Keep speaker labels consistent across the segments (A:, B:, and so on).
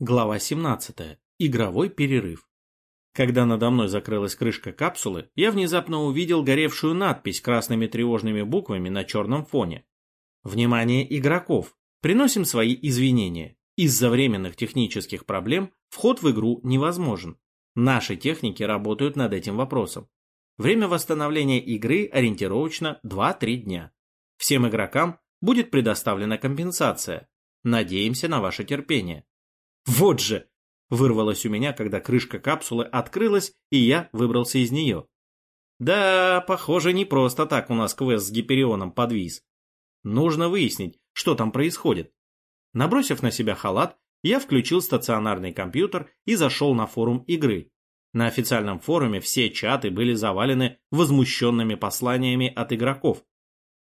A: Глава 17. Игровой перерыв. Когда надо мной закрылась крышка капсулы, я внезапно увидел горевшую надпись красными тревожными буквами на черном фоне. Внимание игроков! Приносим свои извинения. Из-за временных технических проблем вход в игру невозможен. Наши техники работают над этим вопросом. Время восстановления игры ориентировочно 2-3 дня. Всем игрокам будет предоставлена компенсация. Надеемся на ваше терпение. Вот же! Вырвалось у меня, когда крышка капсулы открылась, и я выбрался из нее. Да, похоже, не просто так у нас квест с Гиперионом подвис. Нужно выяснить, что там происходит. Набросив на себя халат, я включил стационарный компьютер и зашел на форум игры. На официальном форуме все чаты были завалены возмущенными посланиями от игроков.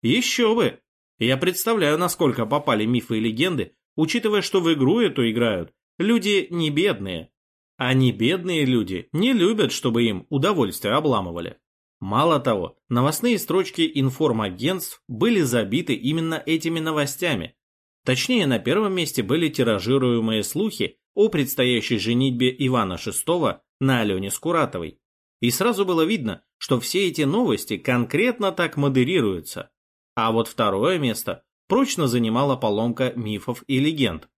A: Еще бы! Я представляю, насколько попали мифы и легенды, учитывая, что в игру эту играют Люди не бедные. А не бедные люди не любят, чтобы им удовольствие обламывали. Мало того, новостные строчки информагентств были забиты именно этими новостями. Точнее, на первом месте были тиражируемые слухи о предстоящей женитьбе Ивана VI на Алене Скуратовой. И сразу было видно, что все эти новости конкретно так модерируются. А вот второе место прочно занимала поломка мифов и легенд.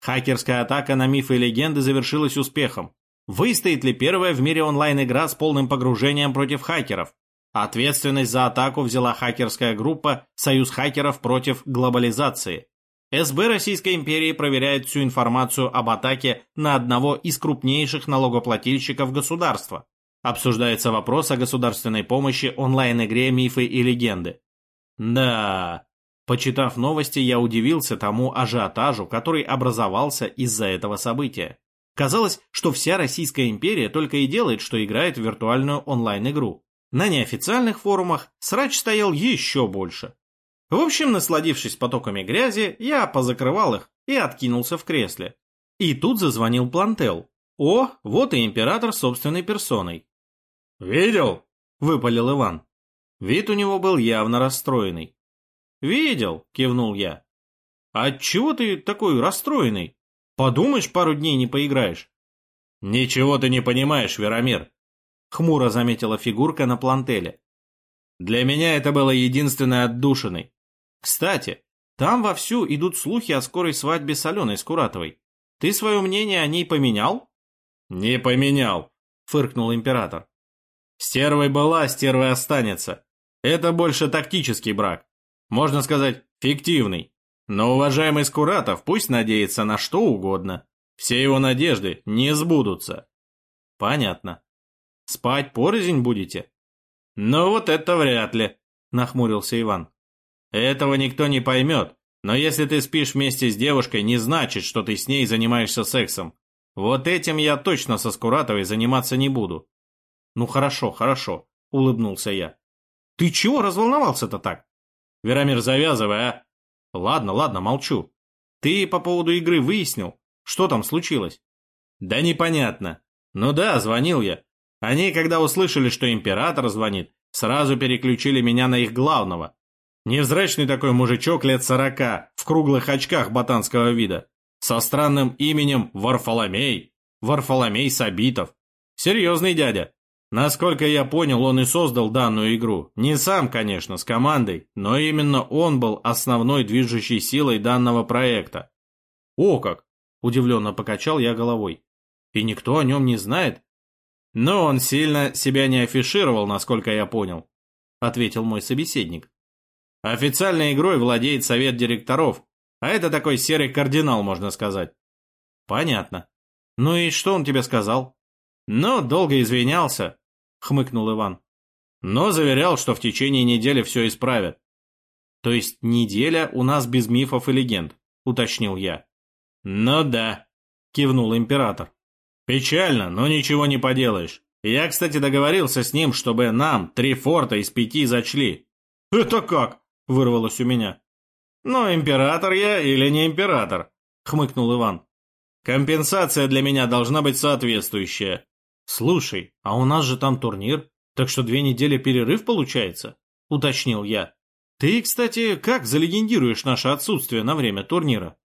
A: Хакерская атака на мифы и легенды завершилась успехом. Выстоит ли первая в мире онлайн-игра с полным погружением против хакеров? Ответственность за атаку взяла хакерская группа «Союз хакеров против глобализации». СБ Российской империи проверяет всю информацию об атаке на одного из крупнейших налогоплательщиков государства. Обсуждается вопрос о государственной помощи онлайн-игре «Мифы и легенды». Да, Почитав новости, я удивился тому ажиотажу, который образовался из-за этого события. Казалось, что вся Российская империя только и делает, что играет в виртуальную онлайн-игру. На неофициальных форумах срач стоял еще больше. В общем, насладившись потоками грязи, я позакрывал их и откинулся в кресле. И тут зазвонил Плантел. О, вот и император собственной персоной.
B: «Видел?» – выпалил Иван.
A: Вид у него был явно расстроенный. «Видел», — кивнул я. «А чего ты такой расстроенный? Подумаешь, пару дней не поиграешь».
B: «Ничего ты не понимаешь, Веромир», — хмуро заметила фигурка на плантеле. «Для меня это было единственной отдушиной.
A: Кстати, там вовсю идут слухи о скорой свадьбе с Аленой Скуратовой. Ты свое мнение о ней поменял?»
B: «Не поменял», — фыркнул император. «Стервой была, стервой останется. Это больше тактический брак. Можно сказать, фиктивный. Но уважаемый Скуратов пусть надеется на что угодно. Все его надежды не сбудутся.
A: Понятно. Спать порознь будете?
B: Ну вот это вряд ли, нахмурился Иван. Этого никто не поймет. Но если ты спишь вместе с девушкой, не значит, что ты с ней занимаешься сексом. Вот этим я точно со Скуратовой заниматься не буду.
A: Ну хорошо, хорошо, улыбнулся я. Ты чего разволновался-то так?
B: Верамир, завязывай, а?
A: Ладно, ладно, молчу. Ты по поводу игры выяснил? Что там случилось?
B: Да непонятно. Ну да, звонил я. Они, когда услышали, что император звонит, сразу переключили меня на их главного. Невзрачный такой мужичок лет сорока, в круглых очках ботанского вида, со странным именем Варфоломей. Варфоломей Сабитов. Серьезный дядя. Насколько я понял, он и создал данную игру. Не сам, конечно, с командой, но именно он был основной движущей силой данного проекта.
A: О как! Удивленно покачал я головой. И никто о нем не знает?
B: Но он сильно себя не афишировал, насколько я понял, ответил мой собеседник. Официальной игрой владеет совет директоров, а это такой серый кардинал, можно сказать.
A: Понятно. Ну и что он тебе сказал?
B: Но долго извинялся, — хмыкнул Иван. «Но заверял, что в течение недели все исправят».
A: «То есть неделя у нас без мифов и легенд», — уточнил я.
B: «Ну да», — кивнул император. «Печально, но ничего не поделаешь. Я, кстати, договорился с ним, чтобы нам три форта из пяти зачли».
A: «Это как?» — вырвалось у меня.
B: «Ну, император я или не император?» — хмыкнул Иван. «Компенсация для меня должна быть соответствующая.
A: «Слушай, а у нас же там турнир, так что две недели перерыв получается?» — уточнил я. «Ты, кстати, как залегендируешь наше отсутствие на время турнира?»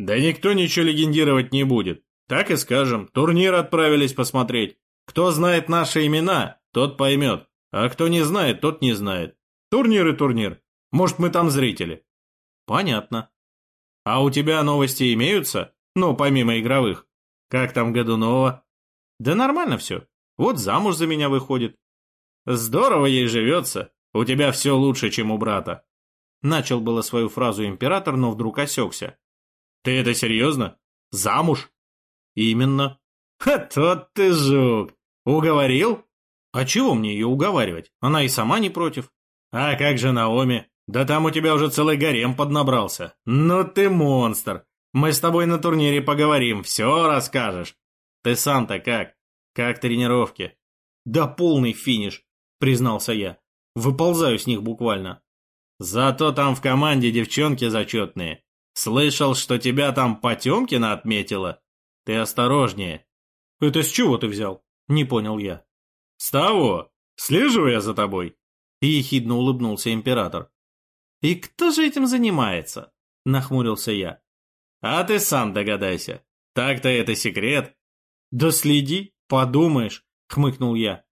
B: Да никто ничего легендировать не будет. Так и скажем, турнир отправились посмотреть. Кто знает наши имена, тот поймет. А кто не знает, тот не знает. Турнир и турнир. Может, мы там зрители.
A: Понятно.
B: А у тебя новости имеются? Ну, помимо игровых. Как там Годунова?
A: Да нормально все. Вот замуж за меня выходит.
B: Здорово ей живется. У тебя все лучше, чем у брата.
A: Начал было свою фразу император, но вдруг осекся.
B: Ты это серьезно? Замуж?
A: Именно.
B: Ха, тот ты жук. Уговорил?
A: А чего мне ее уговаривать? Она и сама не против.
B: А как же Наоми? Да там у тебя уже целый гарем поднабрался. Ну ты монстр. Мы с тобой на турнире поговорим, все расскажешь. Ты сам-то как? Как тренировки?
A: Да полный финиш, признался я. Выползаю с них буквально.
B: Зато там в команде девчонки зачетные. Слышал, что тебя там Потемкина отметила. Ты осторожнее.
A: Это с чего ты взял? Не понял я.
B: С того. Слежу я за тобой.
A: И ехидно улыбнулся император. И кто же этим занимается? Нахмурился я.
B: А ты сам догадайся. Так-то это секрет.
A: Да следи, подумаешь, хмыкнул я.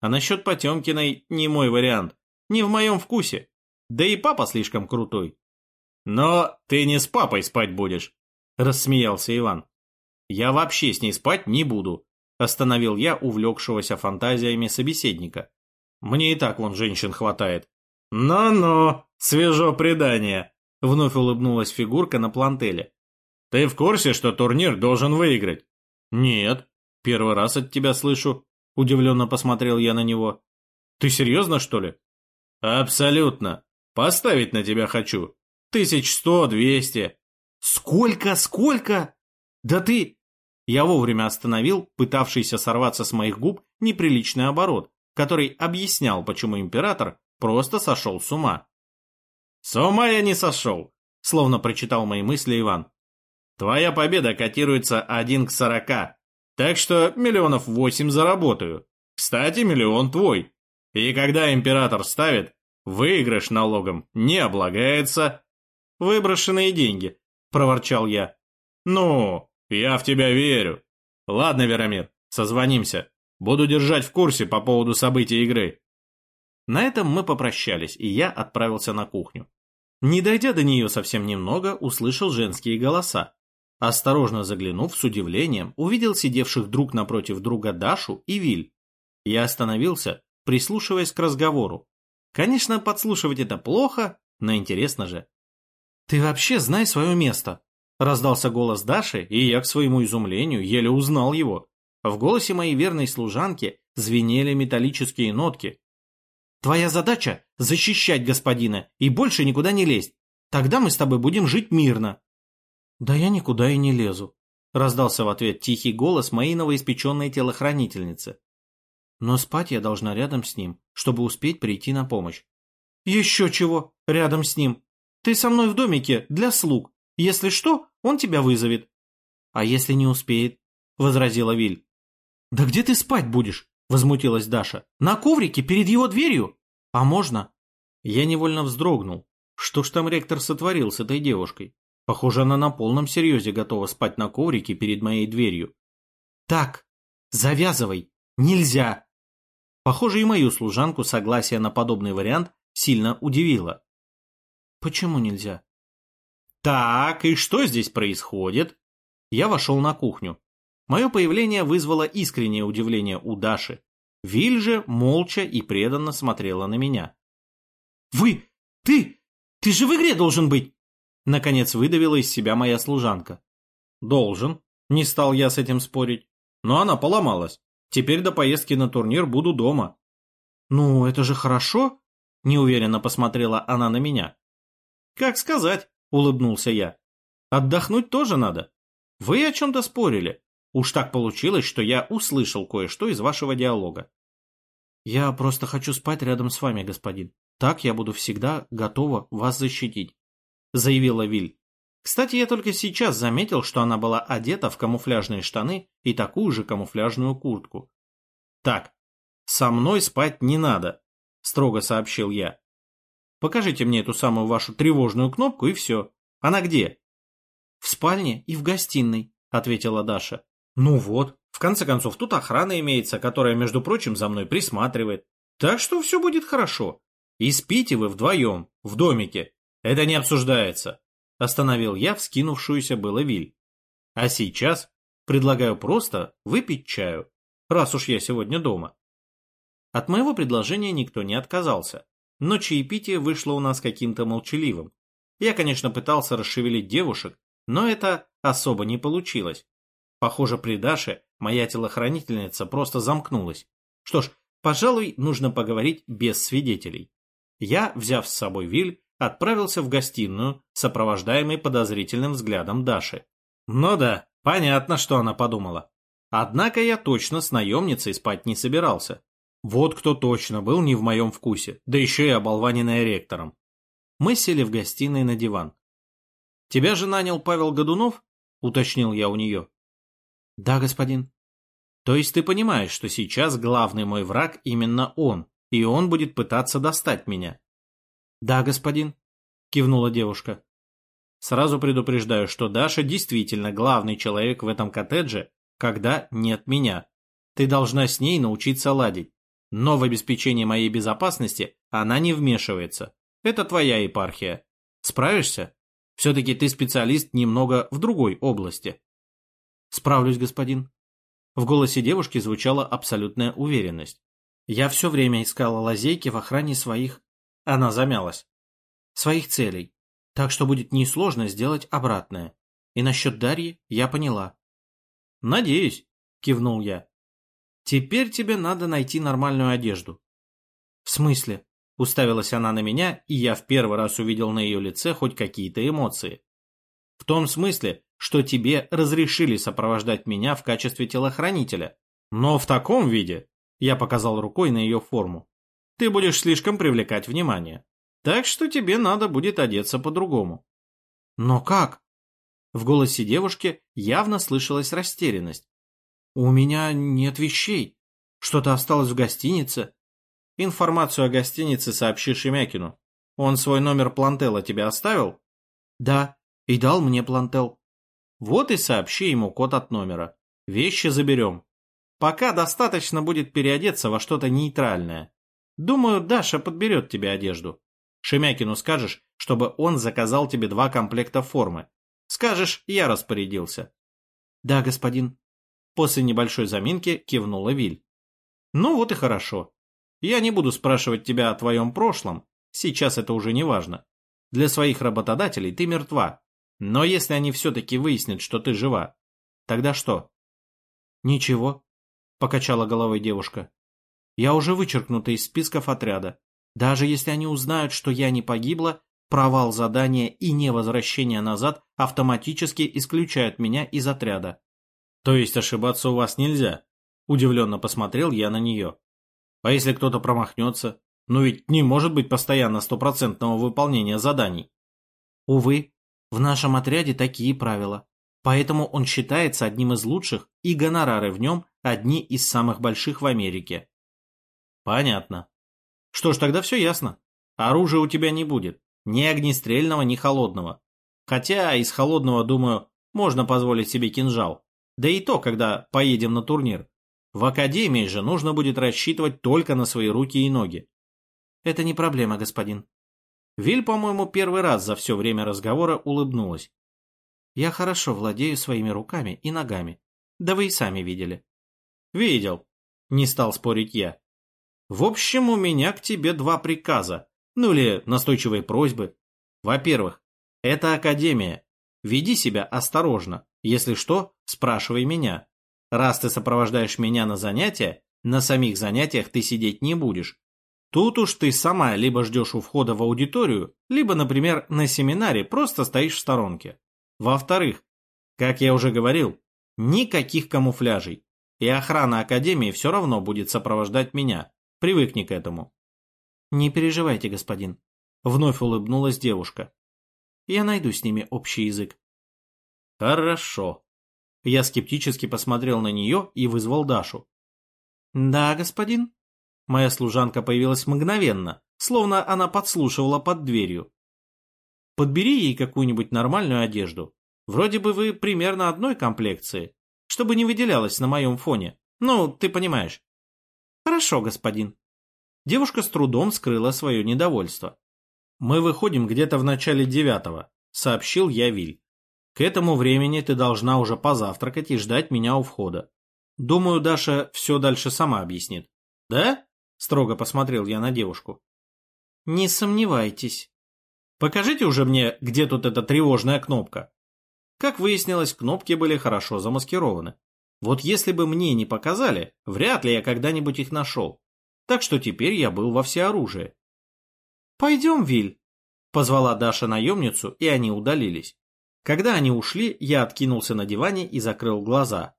A: А насчет Потемкиной не мой вариант. Не в моем вкусе. Да и папа слишком крутой.
B: Но ты не с папой спать будешь, рассмеялся Иван.
A: Я вообще с ней спать не буду, остановил я увлекшегося фантазиями собеседника. Мне и так вон женщин хватает.
B: «Ну-ну, свежо предание», —
A: вновь улыбнулась фигурка на плантеле.
B: «Ты в курсе, что турнир должен выиграть?»
A: «Нет, первый раз от тебя слышу», — удивленно посмотрел я на него. «Ты серьезно, что ли?»
B: «Абсолютно. Поставить на тебя хочу. Тысяч сто, двести».
A: «Сколько, сколько? Да ты...» Я вовремя остановил пытавшийся сорваться с моих губ неприличный оборот, который объяснял, почему император просто сошел с ума.
B: «С ума я не сошел», — словно прочитал мои мысли Иван. Твоя победа котируется один к сорока, так что миллионов восемь заработаю. Кстати, миллион твой. И когда император ставит, выигрыш налогом не облагается.
A: Выброшенные деньги, проворчал я.
B: Ну, я в тебя верю. Ладно, Веромир, созвонимся. Буду держать в курсе по поводу событий игры.
A: На этом мы попрощались, и я отправился на кухню. Не дойдя до нее совсем немного, услышал женские голоса. Осторожно заглянув, с удивлением увидел сидевших друг напротив друга Дашу и Виль. Я остановился, прислушиваясь к разговору. Конечно, подслушивать это плохо, но интересно же. «Ты вообще знай свое место!» Раздался голос Даши, и я, к своему изумлению, еле узнал его. В голосе моей верной служанки звенели металлические нотки. «Твоя задача — защищать господина и больше никуда не лезть. Тогда мы с тобой будем жить мирно». «Да я никуда и не лезу», — раздался в ответ тихий голос моей новоиспеченной телохранительницы. «Но спать я должна рядом с ним, чтобы успеть прийти на помощь». «Еще чего, рядом с ним. Ты со мной в домике для слуг. Если что, он тебя вызовет». «А если не успеет?» — возразила Виль. «Да где ты спать будешь?» — возмутилась Даша. «На коврике перед его дверью? А можно?» Я невольно вздрогнул. Что ж там ректор сотворил с этой девушкой? Похоже, она на полном серьезе готова спать на коврике перед моей дверью. «Так, завязывай! Нельзя!» Похоже, и мою служанку согласие на подобный вариант сильно удивило. «Почему нельзя?» «Так, и что здесь происходит?» Я вошел на кухню. Мое появление вызвало искреннее удивление у Даши. Виль же молча и преданно смотрела на меня. «Вы! Ты! Ты же в игре должен быть!» Наконец выдавила из себя моя служанка. Должен. Не стал я с этим спорить. Но она поломалась. Теперь до поездки на турнир буду дома. Ну, это же хорошо. Неуверенно посмотрела она на меня. Как сказать, улыбнулся я. Отдохнуть тоже надо. Вы о чем-то спорили. Уж так получилось, что я услышал кое-что из вашего диалога. Я просто хочу спать рядом с вами, господин. Так я буду всегда готова вас защитить. — заявила Виль. Кстати, я только сейчас заметил, что она была одета в камуфляжные штаны и такую же камуфляжную куртку. «Так, со мной спать не надо», — строго сообщил я. «Покажите мне эту самую вашу тревожную кнопку и все. Она где?» В спальне и в гостиной, ответила Даша. Ну вот, в конце концов, тут охрана имеется, которая, между прочим, за мной присматривает. Так что все будет хорошо. И спите вы вдвоем, в домике. Это не обсуждается. Остановил я вскинувшуюся было Виль. А сейчас предлагаю просто выпить чаю, раз уж я сегодня дома. От моего предложения никто не отказался, но чаепитие вышло у нас каким-то молчаливым. Я, конечно, пытался расшевелить девушек, но это особо не получилось. Похоже, при Даше моя телохранительница просто замкнулась. Что ж, пожалуй, нужно поговорить без свидетелей. Я, взяв с собой Виль, отправился в гостиную, сопровождаемый подозрительным взглядом Даши. Ну да, понятно, что она подумала. Однако я точно с наемницей спать не собирался. Вот кто точно был не в моем вкусе, да еще и оболваненная ректором. Мы сели в гостиной на диван. «Тебя же нанял Павел Годунов?» — уточнил я у нее. «Да, господин». «То есть ты понимаешь, что сейчас главный мой враг именно он, и он будет пытаться достать меня?» «Да, господин», — кивнула девушка. «Сразу предупреждаю, что Даша действительно главный человек в этом коттедже, когда нет меня. Ты должна с ней научиться ладить. Но в обеспечении моей безопасности она не вмешивается. Это твоя епархия. Справишься? Все-таки ты специалист немного в другой области. Справлюсь, господин. В голосе девушки звучала абсолютная уверенность. Я все время искала лазейки в охране своих... Она замялась. Своих целей. Так что будет несложно сделать обратное. И насчет Дарьи я поняла. Надеюсь, кивнул я. Теперь тебе надо найти нормальную одежду. В смысле? Уставилась она на меня, и я в первый раз увидел на ее лице хоть какие-то эмоции. В том смысле, что тебе разрешили сопровождать меня в качестве телохранителя. Но в таком виде, я показал рукой на ее форму, ты будешь слишком привлекать внимание. Так что тебе надо будет одеться по-другому. Но как? В голосе девушки явно слышалась растерянность. «У меня нет вещей. Что-то осталось в гостинице». «Информацию о гостинице сообщи Шемякину. Он свой номер Плантела тебе оставил?» «Да, и дал мне Плантел». «Вот и сообщи ему код от номера. Вещи заберем. Пока достаточно будет переодеться во что-то нейтральное. Думаю, Даша подберет тебе одежду. Шемякину скажешь, чтобы он заказал тебе два комплекта формы. Скажешь, я распорядился». «Да, господин», После небольшой заминки кивнула Виль. «Ну вот и хорошо. Я не буду спрашивать тебя о твоем прошлом, сейчас это уже не важно. Для своих работодателей ты мертва. Но если они все-таки выяснят, что ты жива, тогда что?» «Ничего», — покачала головой девушка. «Я уже вычеркнута из списков отряда. Даже если они узнают, что я не погибла, провал задания и невозвращение назад автоматически исключают меня из отряда. То есть ошибаться у вас нельзя? Удивленно посмотрел я на нее. А если кто-то промахнется? Ну ведь не может быть постоянно стопроцентного выполнения заданий. Увы, в нашем отряде такие правила. Поэтому он считается одним из лучших, и гонорары в нем одни из самых больших в Америке. Понятно. Что ж, тогда все ясно. Оружия у тебя не будет. Ни огнестрельного, ни холодного. Хотя из холодного, думаю, можно позволить себе кинжал. Да и то, когда поедем на турнир. В академии же нужно будет рассчитывать только на свои руки и ноги. Это не проблема, господин. Виль, по-моему, первый раз за все время разговора улыбнулась. Я хорошо владею своими руками и ногами. Да вы и сами видели. Видел. Не стал спорить я. В общем, у меня к тебе два приказа. Ну или настойчивые просьбы. Во-первых, это академия. Веди себя осторожно. Если что, спрашивай меня. Раз ты сопровождаешь меня на занятия, на самих занятиях ты сидеть не будешь. Тут уж ты сама либо ждешь у входа в аудиторию, либо, например, на семинаре просто стоишь в сторонке. Во-вторых, как я уже говорил, никаких камуфляжей. И охрана Академии все равно будет сопровождать меня. Привыкни к этому. Не переживайте, господин. Вновь улыбнулась девушка. Я найду с ними общий язык. Хорошо. Я скептически посмотрел на нее и вызвал Дашу. Да, господин. Моя служанка появилась мгновенно, словно она подслушивала под дверью. Подбери ей какую-нибудь нормальную одежду. Вроде бы вы примерно одной комплекции, чтобы не выделялось на моем фоне. Ну, ты понимаешь. Хорошо, господин. Девушка с трудом скрыла свое недовольство. Мы выходим где-то в начале девятого, сообщил я Виль. К этому времени ты должна уже позавтракать и ждать меня у входа. Думаю, Даша все дальше сама объяснит. Да? Строго посмотрел я на девушку. Не сомневайтесь. Покажите уже мне, где тут эта тревожная кнопка. Как выяснилось, кнопки были хорошо замаскированы. Вот если бы мне не показали, вряд ли я когда-нибудь их нашел. Так что теперь я был во всеоружии. «Пойдем, Виль», — позвала Даша наемницу, и они удалились. Когда они ушли, я откинулся на диване и закрыл глаза.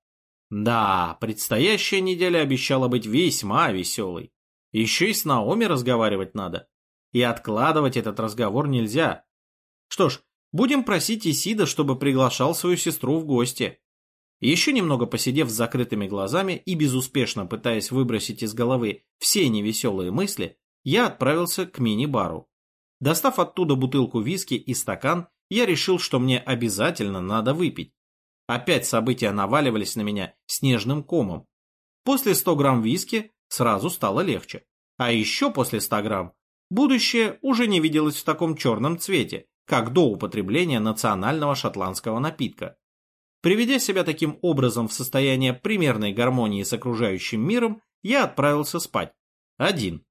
A: Да, предстоящая неделя обещала быть весьма веселой. Еще и с Наоми разговаривать надо. И откладывать этот разговор нельзя. Что ж, будем просить Исида, чтобы приглашал свою сестру в гости. Еще немного посидев с закрытыми глазами и безуспешно пытаясь выбросить из головы все невеселые мысли, я отправился к мини-бару. Достав оттуда бутылку виски и стакан, я решил, что мне обязательно надо выпить. Опять события наваливались на меня снежным комом. После 100 грамм виски сразу стало легче. А еще после 100 грамм будущее уже не виделось в таком черном цвете, как до употребления национального шотландского напитка. Приведя себя таким образом в состояние примерной гармонии с окружающим миром, я отправился спать. Один.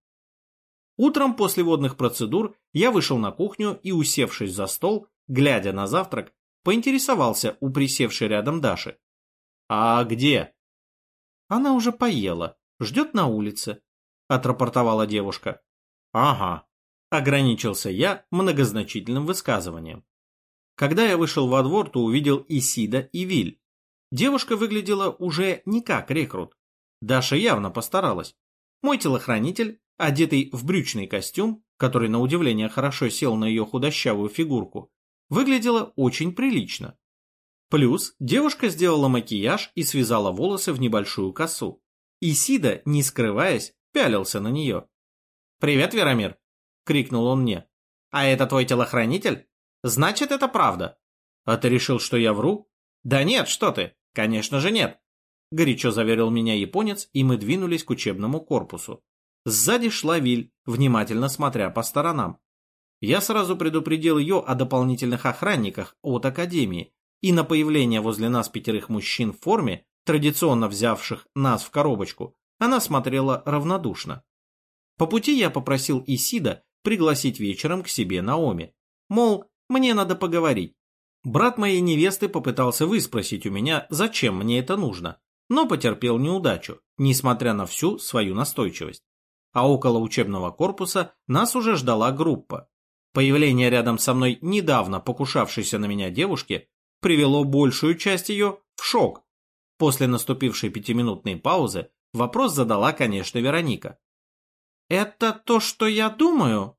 A: Утром после водных процедур я вышел на кухню и, усевшись за стол, глядя на завтрак, поинтересовался у присевшей рядом Даши. «А где?» «Она уже поела, ждет на улице», — отрапортовала девушка. «Ага», — ограничился я многозначительным высказыванием. Когда я вышел во двор, то увидел Исида и Виль. Девушка выглядела уже не как рекрут. Даша явно постаралась. Мой телохранитель, одетый в брючный костюм, который на удивление хорошо сел на ее худощавую фигурку, выглядела очень прилично. Плюс девушка сделала макияж и связала волосы в небольшую косу. И Сида, не скрываясь, пялился на нее. «Привет, Веромир!» — крикнул он мне. «А это твой телохранитель? Значит, это правда!» «А ты решил, что я вру?» «Да нет, что ты! Конечно же нет!» Горячо заверил меня японец, и мы двинулись к учебному корпусу. Сзади шла Виль, внимательно смотря по сторонам. Я сразу предупредил ее о дополнительных охранниках от Академии, и на появление возле нас пятерых мужчин в форме, традиционно взявших нас в коробочку, она смотрела равнодушно. По пути я попросил Исида пригласить вечером к себе Наоми. Мол, мне надо поговорить. Брат моей невесты попытался выспросить у меня, зачем мне это нужно, но потерпел неудачу, несмотря на всю свою настойчивость. А около учебного корпуса нас уже ждала группа, Появление рядом со мной недавно покушавшейся на меня девушки привело большую часть ее в шок. После наступившей пятиминутной паузы вопрос задала, конечно, Вероника. «Это то, что я думаю?»